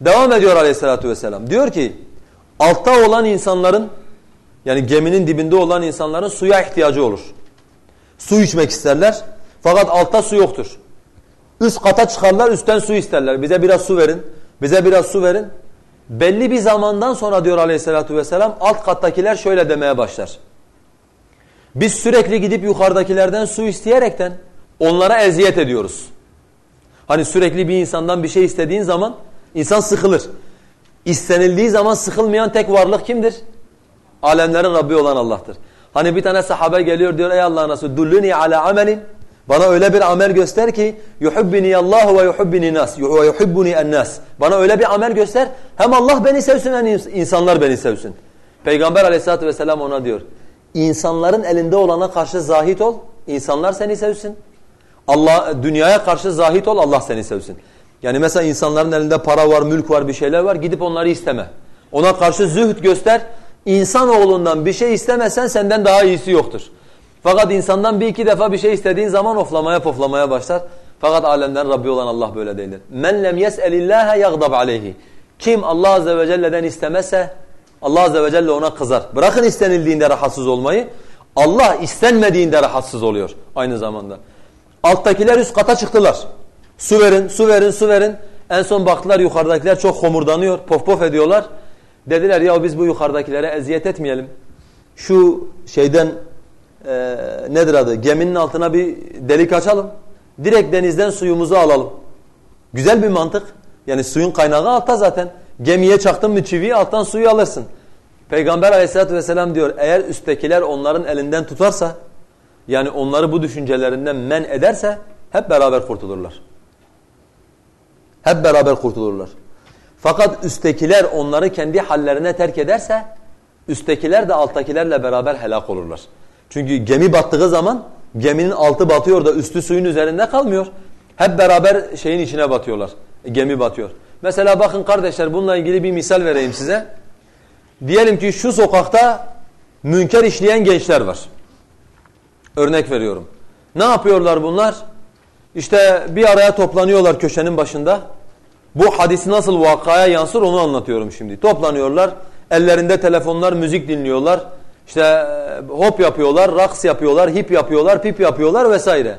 Speaker 1: Devam ediyor aleyhissalatü vesselam. Diyor ki altta olan insanların yani geminin dibinde olan insanların suya ihtiyacı olur. Su içmek isterler. Fakat altta su yoktur. Üst kata çıkarlar, üstten su isterler. Bize biraz su verin. Bize biraz su verin. Belli bir zamandan sonra diyor aleyhissalatü vesselam alt kattakiler şöyle demeye başlar. Biz sürekli gidip yukarıdakilerden su isteyerekten onlara eziyet ediyoruz. Hani sürekli bir insandan bir şey istediğin zaman insan sıkılır. İstenildiği zaman sıkılmayan tek varlık kimdir? Alemlerin Rabbi olan Allah'tır. Hani bir tane sahabe geliyor diyor ey Allah'ın Resulü dulluni ala amelin bana öyle bir amel göster ki yuhibbini Allah ve yuhibbini nas ve yuhibbuni en-nas. Bana öyle bir amel göster hem Allah beni sevsin hem insanlar beni sevsin. Peygamber Aleyhisselatü vesselam ona diyor. İnsanların elinde olana karşı zahit ol, insanlar seni sevsin. Allah dünyaya karşı zahit ol, Allah seni sevsin. Yani mesela insanların elinde para var, mülk var, bir şeyler var. Gidip onları isteme. Ona karşı zühd göster. İnsanoğlundan bir şey istemesen senden daha iyisi yoktur. Fakat insandan bir iki defa bir şey istediğin zaman oflamaya poflamaya başlar. Fakat alemden Rabbi olan Allah böyle değildir. Men lem yes'elillâhe yagdab aleyhi. Kim Allah azze ve celle'den istemezse Allah azze ve celle ona kızar. Bırakın istenildiğinde rahatsız olmayı. Allah istenmediğinde rahatsız oluyor aynı zamanda. Alttakiler üst kata çıktılar. Su verin, su verin, su verin. En son baktılar yukarıdakiler çok homurdanıyor, pof pof ediyorlar. Dediler ya biz bu yukarıdakilere eziyet etmeyelim. Şu şeyden e, nedir adı geminin altına bir delik açalım. Direkt denizden suyumuzu alalım. Güzel bir mantık. Yani suyun kaynağı altta zaten. Gemiye çaktın mı çiviyi alttan suyu alırsın. Peygamber aleyhissalatü vesselam diyor eğer üsttekiler onların elinden tutarsa yani onları bu düşüncelerinden men ederse hep beraber kurtulurlar. Hep beraber kurtulurlar. Fakat üsttekiler onları kendi hallerine terk ederse üsttekiler de alttakilerle beraber helak olurlar. Çünkü gemi battığı zaman geminin altı batıyor da üstü suyun üzerinde kalmıyor. Hep beraber şeyin içine batıyorlar. Gemi batıyor. Mesela bakın kardeşler bununla ilgili bir misal vereyim size. Diyelim ki şu sokakta münker işleyen gençler var. Örnek veriyorum. Ne yapıyorlar bunlar? İşte bir araya toplanıyorlar köşenin başında. Bu hadisi nasıl vakaya yansır onu anlatıyorum şimdi. Toplanıyorlar, ellerinde telefonlar, müzik dinliyorlar. İşte e, hop yapıyorlar, raks yapıyorlar, hip yapıyorlar, pip yapıyorlar vesaire.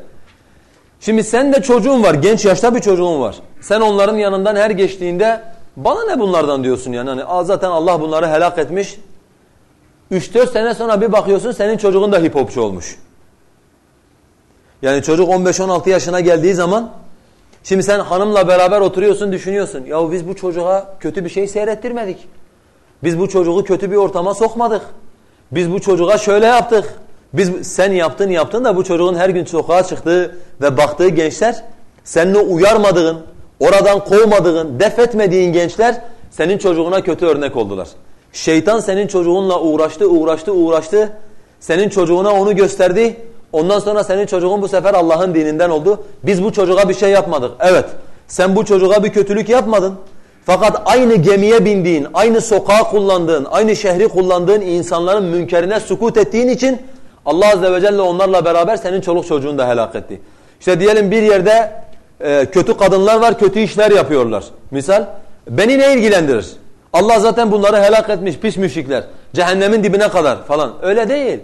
Speaker 1: Şimdi sen de çocuğun var, genç yaşta bir çocuğun var. Sen onların yanından her geçtiğinde bana ne bunlardan diyorsun yani. Hani, zaten Allah bunları helak etmiş. 3-4 sene sonra bir bakıyorsun senin çocuğun da hip olmuş. Yani çocuk 15-16 yaşına geldiği zaman şimdi sen hanımla beraber oturuyorsun düşünüyorsun. Ya biz bu çocuğa kötü bir şey seyrettirmedik. Biz bu çocuğu kötü bir ortama sokmadık. Biz bu çocuğa şöyle yaptık. Biz sen yaptın yaptın da bu çocuğun her gün sokağa çıktığı ve baktığı gençler seninle uyarmadığın, oradan kovmadığın, def etmediğin gençler senin çocuğuna kötü örnek oldular. Şeytan senin çocuğunla uğraştı, uğraştı, uğraştı. Senin çocuğuna onu gösterdi. Ondan sonra senin çocuğun bu sefer Allah'ın dininden oldu. Biz bu çocuğa bir şey yapmadık. Evet sen bu çocuğa bir kötülük yapmadın. Fakat aynı gemiye bindiğin, aynı sokağı kullandığın, aynı şehri kullandığın insanların münkerine sukut ettiğin için Allah Azze ve Celle onlarla beraber senin çoluk çocuğunu da helak etti. İşte diyelim bir yerde e, kötü kadınlar var, kötü işler yapıyorlar. Misal, beni ne ilgilendirir? Allah zaten bunları helak etmiş, pis müşrikler. Cehennemin dibine kadar falan. Öyle değil.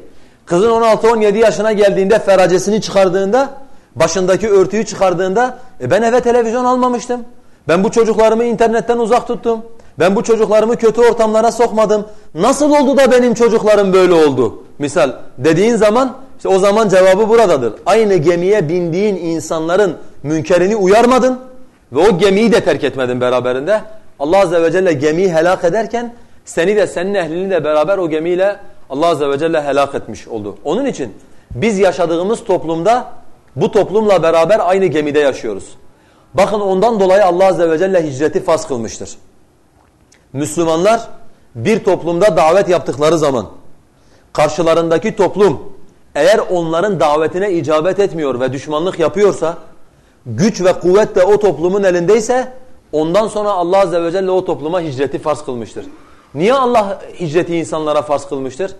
Speaker 1: Kızın 16-17 yaşına geldiğinde feracesini çıkardığında, başındaki örtüyü çıkardığında e ben eve televizyon almamıştım. Ben bu çocuklarımı internetten uzak tuttum. Ben bu çocuklarımı kötü ortamlara sokmadım. Nasıl oldu da benim çocuklarım böyle oldu? Misal dediğin zaman işte o zaman cevabı buradadır. Aynı gemiye bindiğin insanların münkerini uyarmadın ve o gemiyi de terk etmedin beraberinde. Allah Azze ve Celle gemiyi helak ederken seni de senin ehlini de beraber o gemiyle Allah Azze ve Celle helak etmiş oldu. Onun için biz yaşadığımız toplumda bu toplumla beraber aynı gemide yaşıyoruz. Bakın ondan dolayı Allah Azze ve Celle hicreti farz kılmıştır. Müslümanlar bir toplumda davet yaptıkları zaman karşılarındaki toplum eğer onların davetine icabet etmiyor ve düşmanlık yapıyorsa güç ve kuvvet de o toplumun elindeyse ondan sonra Allah Azze ve Celle o topluma hicreti farz kılmıştır. Niye Allah hicreti insanlara farz kılmıştır?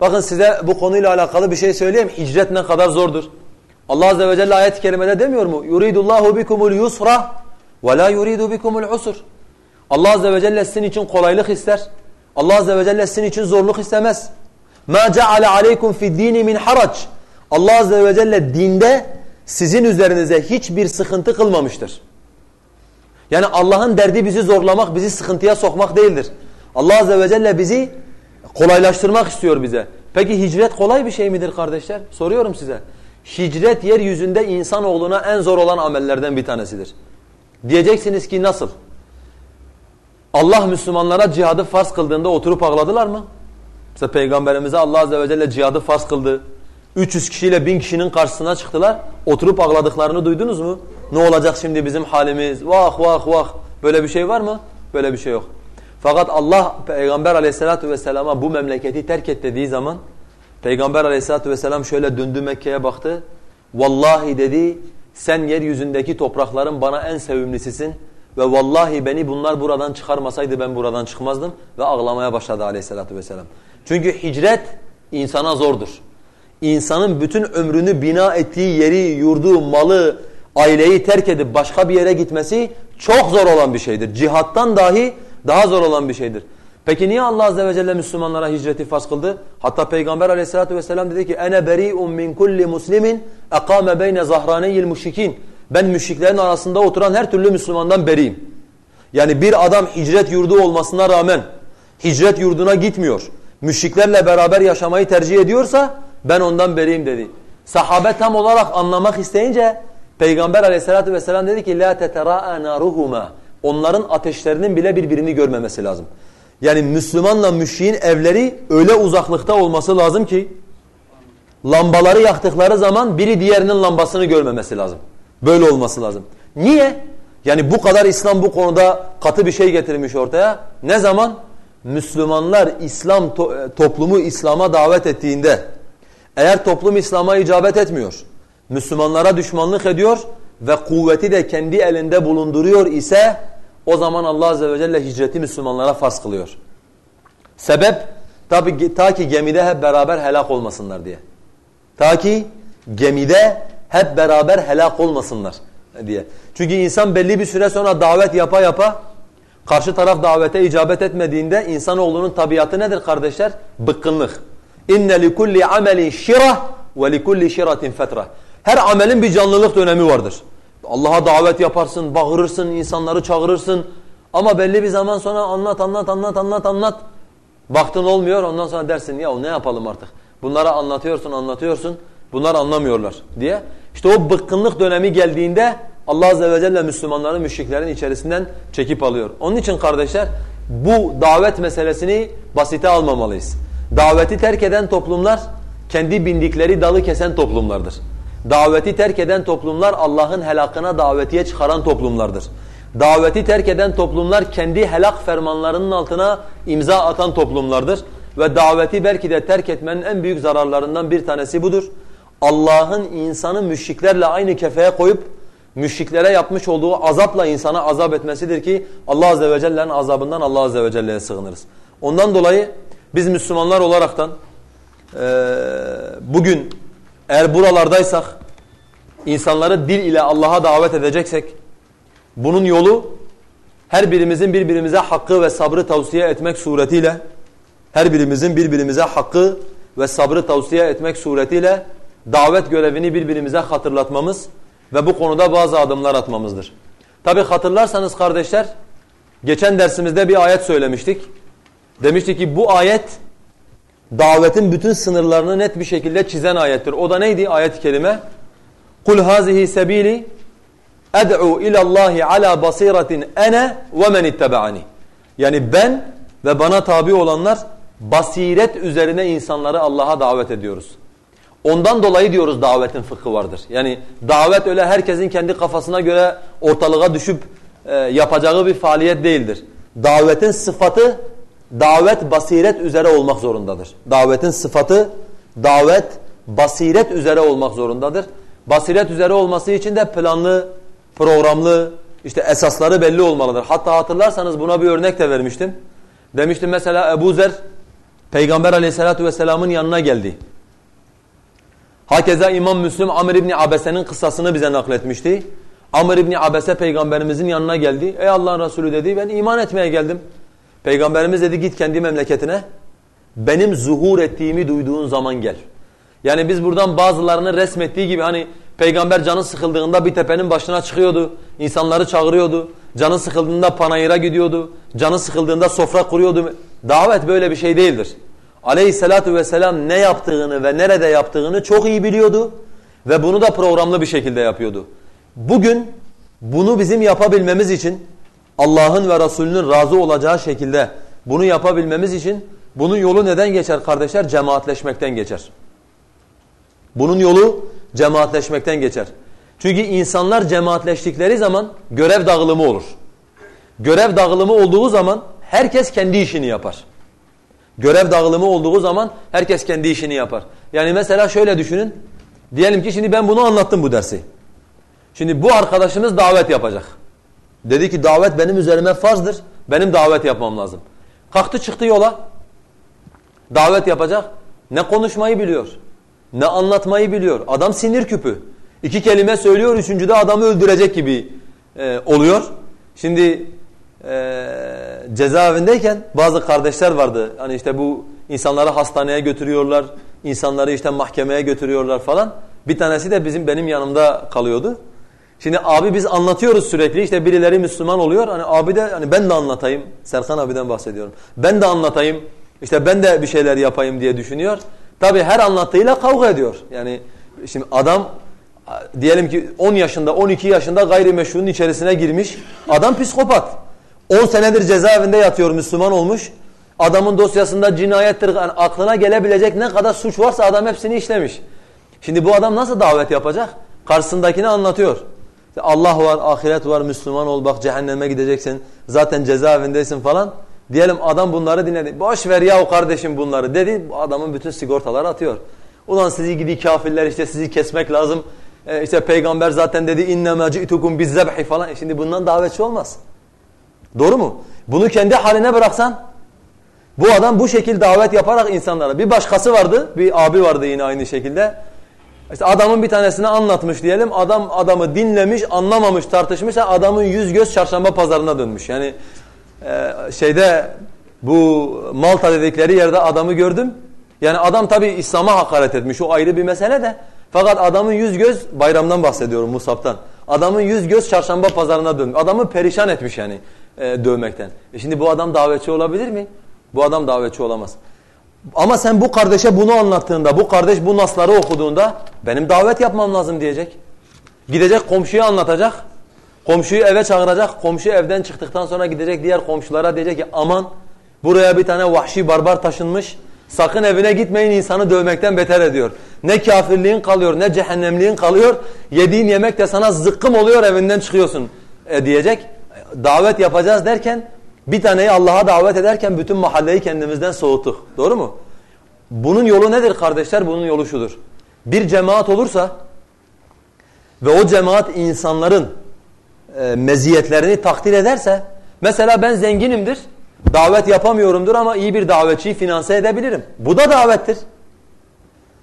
Speaker 1: Bakın size bu konuyla alakalı bir şey söyleyeyim. Hicret ne kadar zordur. Allah Azze ve Celle ayet-i kerimede demiyor mu? Yuridullahu bikumul yusra ve la yuridu bikumul usur. Allah Azze ve Celle sizin için kolaylık ister. Allah Azze ve Celle sizin için zorluk istemez. Ma ceale aleykum fid dini min harac. Allah Azze ve Celle dinde sizin üzerinize hiçbir sıkıntı kılmamıştır. Yani Allah'ın derdi bizi zorlamak, bizi sıkıntıya sokmak değildir. Allah Azze ve Celle bizi kolaylaştırmak istiyor bize. Peki hicret kolay bir şey midir kardeşler? Soruyorum size. Hicret yeryüzünde insanoğluna en zor olan amellerden bir tanesidir. Diyeceksiniz ki nasıl? Allah Müslümanlara cihadı farz kıldığında oturup ağladılar mı? Mesela Peygamberimize Allah Azze ve Celle cihadı farz kıldı. 300 kişiyle 1000 kişinin karşısına çıktılar. Oturup ağladıklarını duydunuz mu? Ne olacak şimdi bizim halimiz? Vah vah vah. Böyle bir şey var mı? Böyle bir şey yok. Fakat Allah Peygamber aleyhissalatu vesselama bu memleketi terk et dediği zaman Peygamber aleyhissalatu vesselam şöyle döndü Mekke'ye baktı. Vallahi dedi sen yeryüzündeki toprakların bana en sevimlisisin ve vallahi beni bunlar buradan çıkarmasaydı ben buradan çıkmazdım ve ağlamaya başladı aleyhissalatu vesselam. Çünkü hicret insana zordur. İnsanın bütün ömrünü bina ettiği yeri, yurdu, malı, aileyi terk edip başka bir yere gitmesi çok zor olan bir şeydir. Cihattan dahi daha zor olan bir şeydir. Peki niye Allah azze ve celle Müslümanlara hicreti farz kıldı? Hatta Peygamber aleyhissalatu vesselam dedi ki ene beri'un min kulli muslimin ekame beyne zahraneyil müşrikin. Ben müşriklerin arasında oturan her türlü Müslümandan beriyim. Yani bir adam hicret yurdu olmasına rağmen hicret yurduna gitmiyor. Müşriklerle beraber yaşamayı tercih ediyorsa ben ondan beriyim dedi. Sahabe tam olarak anlamak isteyince Peygamber aleyhissalatu vesselam dedi ki la tetera'a naruhuma. Onların ateşlerinin bile birbirini görmemesi lazım. Yani Müslümanla müşriğin evleri öyle uzaklıkta olması lazım ki lambaları yaktıkları zaman biri diğerinin lambasını görmemesi lazım. Böyle olması lazım. Niye? Yani bu kadar İslam bu konuda katı bir şey getirmiş ortaya. Ne zaman? Müslümanlar İslam to e, toplumu İslam'a davet ettiğinde eğer toplum İslam'a icabet etmiyor, Müslümanlara düşmanlık ediyor ve kuvveti de kendi elinde bulunduruyor ise o zaman Allah Azze ve Celle hicreti Müslümanlara farz kılıyor. Sebep tabi ta ki gemide hep beraber helak olmasınlar diye. Ta ki gemide hep beraber helak olmasınlar diye. Çünkü insan belli bir süre sonra davet yapa yapa karşı taraf davete icabet etmediğinde insanoğlunun tabiatı nedir kardeşler? Bıkkınlık. İnne li kulli amelin şirah ve li kulli şiratin fetrah. Her amelin bir canlılık dönemi vardır. Allah'a davet yaparsın, bağırırsın, insanları çağırırsın. Ama belli bir zaman sonra anlat, anlat, anlat, anlat, anlat. Baktın olmuyor ondan sonra dersin ya ne yapalım artık. Bunlara anlatıyorsun, anlatıyorsun. Bunlar anlamıyorlar diye. İşte o bıkkınlık dönemi geldiğinde Allah Azze ve Celle Müslümanların, müşriklerin içerisinden çekip alıyor. Onun için kardeşler bu davet meselesini basite almamalıyız. Daveti terk eden toplumlar kendi bindikleri dalı kesen toplumlardır. Daveti terk eden toplumlar Allah'ın helakına davetiye çıkaran toplumlardır. Daveti terk eden toplumlar kendi helak fermanlarının altına imza atan toplumlardır. Ve daveti belki de terk etmenin en büyük zararlarından bir tanesi budur. Allah'ın insanı müşriklerle aynı kefeye koyup müşriklere yapmış olduğu azapla insana azap etmesidir ki Allah Azze ve Celle'nin azabından Allah Azze ve Celle'ye sığınırız. Ondan dolayı biz Müslümanlar olaraktan e, bugün eğer buralardaysak insanları dil ile Allah'a davet edeceksek bunun yolu her birimizin birbirimize hakkı ve sabrı tavsiye etmek suretiyle her birimizin birbirimize hakkı ve sabrı tavsiye etmek suretiyle davet görevini birbirimize hatırlatmamız ve bu konuda bazı adımlar atmamızdır. Tabi hatırlarsanız kardeşler geçen dersimizde bir ayet söylemiştik. Demiştik ki bu ayet davetin bütün sınırlarını net bir şekilde çizen ayettir. O da neydi ayet-i kerime? Kul hazihi sebili ed'u ilallahi ala basiratin ene ve men ittaba'ani. Yani ben ve bana tabi olanlar basiret üzerine insanları Allah'a davet ediyoruz. Ondan dolayı diyoruz davetin fıkhı vardır. Yani davet öyle herkesin kendi kafasına göre ortalığa düşüp e, yapacağı bir faaliyet değildir. Davetin sıfatı davet basiret üzere olmak zorundadır. Davetin sıfatı davet basiret üzere olmak zorundadır. Basiret üzere olması için de planlı, programlı, işte esasları belli olmalıdır. Hatta hatırlarsanız buna bir örnek de vermiştim. Demiştim mesela Ebu Zer Peygamber aleyhissalatu vesselamın yanına geldi. Hakeza İmam Müslüm Amr İbni Abese'nin kıssasını bize nakletmişti. Amr İbni Abese peygamberimizin yanına geldi. Ey Allah'ın Resulü dedi ben iman etmeye geldim. Peygamberimiz dedi git kendi memleketine. Benim zuhur ettiğimi duyduğun zaman gel. Yani biz buradan bazılarını resmettiği gibi hani peygamber canı sıkıldığında bir tepenin başına çıkıyordu. insanları çağırıyordu. Canı sıkıldığında panayıra gidiyordu. Canı sıkıldığında sofra kuruyordu. Davet böyle bir şey değildir. Aleyhissalatu vesselam ne yaptığını ve nerede yaptığını çok iyi biliyordu. Ve bunu da programlı bir şekilde yapıyordu. Bugün bunu bizim yapabilmemiz için Allah'ın ve Resulünün razı olacağı şekilde bunu yapabilmemiz için Bunun yolu neden geçer kardeşler? Cemaatleşmekten geçer. Bunun yolu cemaatleşmekten geçer. Çünkü insanlar cemaatleştikleri zaman görev dağılımı olur. Görev dağılımı olduğu zaman herkes kendi işini yapar. Görev dağılımı olduğu zaman herkes kendi işini yapar. Yani mesela şöyle düşünün. Diyelim ki şimdi ben bunu anlattım bu dersi. Şimdi bu arkadaşımız davet yapacak. Dedi ki davet benim üzerime farzdır. Benim davet yapmam lazım. Kalktı çıktı yola. Davet yapacak. Ne konuşmayı biliyor. Ne anlatmayı biliyor. Adam sinir küpü. İki kelime söylüyor. Üçüncüde adamı öldürecek gibi e, oluyor. Şimdi e, cezaevindeyken bazı kardeşler vardı. Hani işte bu insanları hastaneye götürüyorlar. insanları işte mahkemeye götürüyorlar falan. Bir tanesi de bizim benim yanımda kalıyordu. Şimdi abi biz anlatıyoruz sürekli işte birileri Müslüman oluyor. Hani abi de hani ben de anlatayım. Serkan abiden bahsediyorum. Ben de anlatayım. İşte ben de bir şeyler yapayım diye düşünüyor. Tabi her anlattığıyla kavga ediyor. Yani şimdi adam diyelim ki 10 yaşında 12 yaşında gayrimeşrunun içerisine girmiş. Adam psikopat. 10 senedir cezaevinde yatıyor Müslüman olmuş. Adamın dosyasında cinayettir yani aklına gelebilecek ne kadar suç varsa adam hepsini işlemiş. Şimdi bu adam nasıl davet yapacak? Karşısındakini anlatıyor. Allah var, ahiret var, Müslüman ol bak cehenneme gideceksin. Zaten cezaevindesin falan. Diyelim adam bunları dinledi. Boş ver ya o kardeşim bunları dedi. Adamın bütün sigortaları atıyor. Ulan sizi gidi kafirler işte sizi kesmek lazım. Ee, işte peygamber zaten dedi innema ci'tukum bizzebhi falan. E şimdi bundan davetçi olmaz. Doğru mu? Bunu kendi haline bıraksan bu adam bu şekilde davet yaparak insanlara. Bir başkası vardı, bir abi vardı yine aynı şekilde. İşte adamın bir tanesini anlatmış diyelim. Adam adamı dinlemiş, anlamamış, tartışmış. Adamın yüz göz çarşamba pazarına dönmüş. Yani e, şeyde bu Malta dedikleri yerde adamı gördüm. Yani adam tabi İslam'a hakaret etmiş. O ayrı bir mesele de. Fakat adamın yüz göz bayramdan bahsediyorum Musab'tan. Adamın yüz göz çarşamba pazarına dönmüş. Adamı perişan etmiş yani e, dövmekten. E şimdi bu adam davetçi olabilir mi? Bu adam davetçi olamaz. Ama sen bu kardeşe bunu anlattığında, bu kardeş bu nasları okuduğunda benim davet yapmam lazım diyecek. Gidecek komşuya anlatacak. Komşuyu eve çağıracak. Komşu evden çıktıktan sonra gidecek diğer komşulara diyecek ki aman buraya bir tane vahşi barbar taşınmış. Sakın evine gitmeyin insanı dövmekten beter ediyor. Ne kafirliğin kalıyor ne cehennemliğin kalıyor. Yediğin yemek de sana zıkkım oluyor evinden çıkıyorsun e, diyecek. Davet yapacağız derken bir taneyi Allah'a davet ederken bütün mahalleyi kendimizden soğuttuk. Doğru mu? Bunun yolu nedir kardeşler? Bunun yolu şudur. Bir cemaat olursa ve o cemaat insanların e, meziyetlerini takdir ederse mesela ben zenginimdir, davet yapamıyorumdur ama iyi bir davetçiyi finanse edebilirim. Bu da davettir.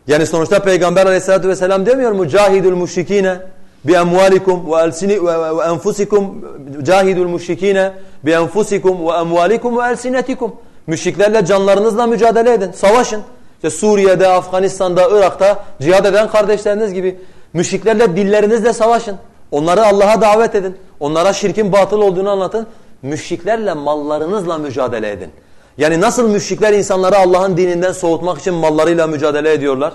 Speaker 1: Yani sonuçta Peygamber aleyhissalatü vesselam demiyor mu? Cahidul müşrikine elsini ve enfusikum cahidul müşrikine bi enfusikum ve emvalikum ve elsinetikum. Müşriklerle canlarınızla mücadele edin. Savaşın. İşte Suriye'de, Afganistan'da, Irak'ta cihad eden kardeşleriniz gibi müşriklerle dillerinizle savaşın. Onları Allah'a davet edin. Onlara şirkin batıl olduğunu anlatın. Müşriklerle mallarınızla mücadele edin. Yani nasıl müşrikler insanları Allah'ın dininden soğutmak için mallarıyla mücadele ediyorlar?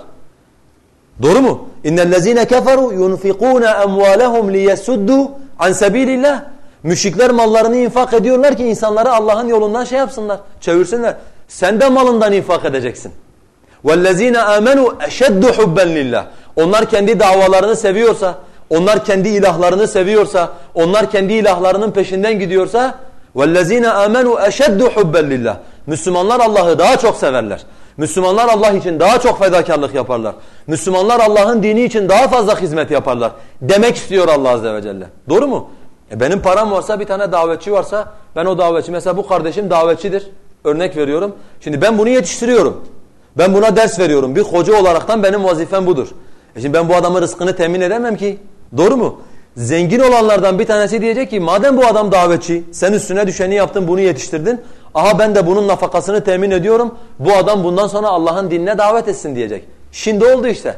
Speaker 1: Doğru mu? İnnellezîne keferu yunfikûne emvâlehum liyesuddu an sebîlillah. Müşrikler mallarını infak ediyorlar ki insanları Allah'ın yolundan şey yapsınlar, çevirsinler. Sen de malından infak edeceksin. وَالَّذ۪ينَ آمَنُوا اَشَدُّ حُبًّا لِلّٰهِ Onlar kendi davalarını seviyorsa, onlar kendi ilahlarını seviyorsa, onlar kendi ilahlarının peşinden gidiyorsa وَالَّذ۪ينَ آمَنُوا اَشَدُّ حُبًّا لِلّٰهِ Müslümanlar Allah'ı daha çok severler. Müslümanlar Allah için daha çok fedakarlık yaparlar. Müslümanlar Allah'ın dini için daha fazla hizmet yaparlar. Demek istiyor Allah Azze ve Celle. Doğru mu? E benim param varsa bir tane davetçi varsa ben o davetçi mesela bu kardeşim davetçidir. Örnek veriyorum. Şimdi ben bunu yetiştiriyorum. Ben buna ders veriyorum. Bir hoca olaraktan benim vazifem budur. E şimdi ben bu adamın rızkını temin edemem ki. Doğru mu? Zengin olanlardan bir tanesi diyecek ki madem bu adam davetçi, sen üstüne düşeni yaptın, bunu yetiştirdin. Aha ben de bunun nafakasını temin ediyorum. Bu adam bundan sonra Allah'ın dinine davet etsin diyecek. Şimdi oldu işte.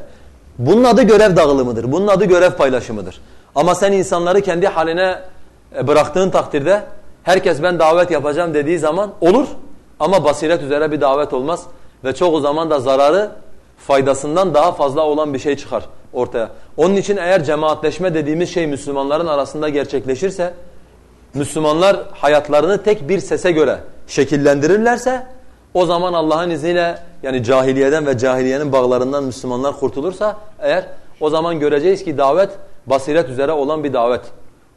Speaker 1: Bunun adı görev dağılımıdır. Bunun adı görev paylaşımıdır. Ama sen insanları kendi haline e, bıraktığın takdirde herkes ben davet yapacağım dediği zaman olur. Ama basiret üzere bir davet olmaz. Ve çoğu zaman da zararı faydasından daha fazla olan bir şey çıkar ortaya. Onun için eğer cemaatleşme dediğimiz şey Müslümanların arasında gerçekleşirse Müslümanlar hayatlarını tek bir sese göre şekillendirirlerse O zaman Allah'ın izniyle yani cahiliyeden ve cahiliyenin bağlarından Müslümanlar kurtulursa eğer o zaman göreceğiz ki davet basiret üzere olan bir davet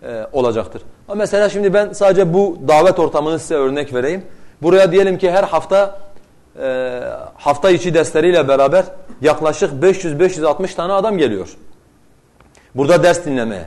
Speaker 1: e, olacaktır. Ama mesela şimdi ben sadece bu davet ortamını size örnek vereyim. Buraya diyelim ki her hafta e, hafta içi dersleriyle beraber yaklaşık 500-560 tane adam geliyor. Burada ders dinlemeye.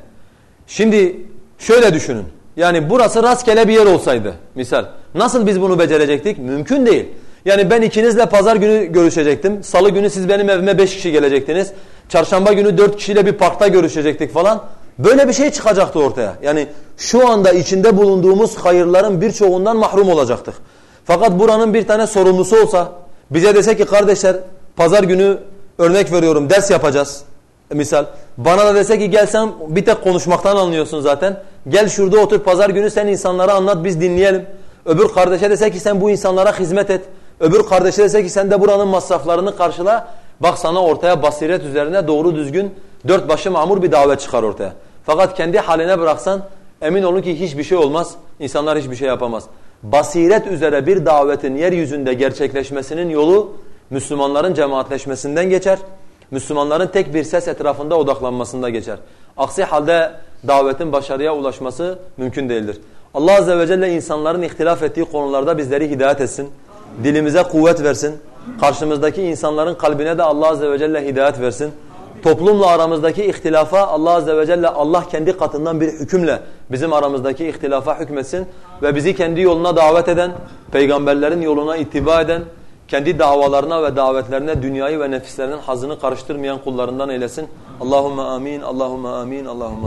Speaker 1: Şimdi şöyle düşünün. Yani burası rastgele bir yer olsaydı misal. Nasıl biz bunu becerecektik? Mümkün değil. Yani ben ikinizle pazar günü görüşecektim. Salı günü siz benim evime beş kişi gelecektiniz. Çarşamba günü dört kişiyle bir parkta görüşecektik falan. Böyle bir şey çıkacaktı ortaya. Yani şu anda içinde bulunduğumuz hayırların birçoğundan mahrum olacaktık. Fakat buranın bir tane sorumlusu olsa bize dese ki kardeşler pazar günü örnek veriyorum ders yapacağız. Misal bana da dese ki gel sen bir tek konuşmaktan anlıyorsun zaten. Gel şurada otur pazar günü sen insanlara anlat biz dinleyelim. Öbür kardeşe dese ki sen bu insanlara hizmet et. Öbür kardeşe dese ki sen de buranın masraflarını karşıla. Bak sana ortaya basiret üzerine doğru düzgün dört başı mamur bir davet çıkar ortaya. Fakat kendi haline bıraksan emin olun ki hiçbir şey olmaz. İnsanlar hiçbir şey yapamaz. Basiret üzere bir davetin yeryüzünde gerçekleşmesinin yolu Müslümanların cemaatleşmesinden geçer. Müslümanların tek bir ses etrafında odaklanmasında geçer. Aksi halde davetin başarıya ulaşması mümkün değildir. Allah Azze ve Celle insanların ihtilaf ettiği konularda bizleri hidayet etsin. Dilimize kuvvet versin. Karşımızdaki insanların kalbine de Allah Azze ve Celle hidayet versin. Toplumla aramızdaki ihtilafa Allah Azze ve Celle Allah kendi katından bir hükümle bizim aramızdaki ihtilafa hükmetsin. Ve bizi kendi yoluna davet eden, peygamberlerin yoluna ittiba eden, kendi davalarına ve davetlerine dünyayı ve nefislerinin hazını karıştırmayan kullarından eylesin. Allahumme amin, Allahumme amin, Allahumme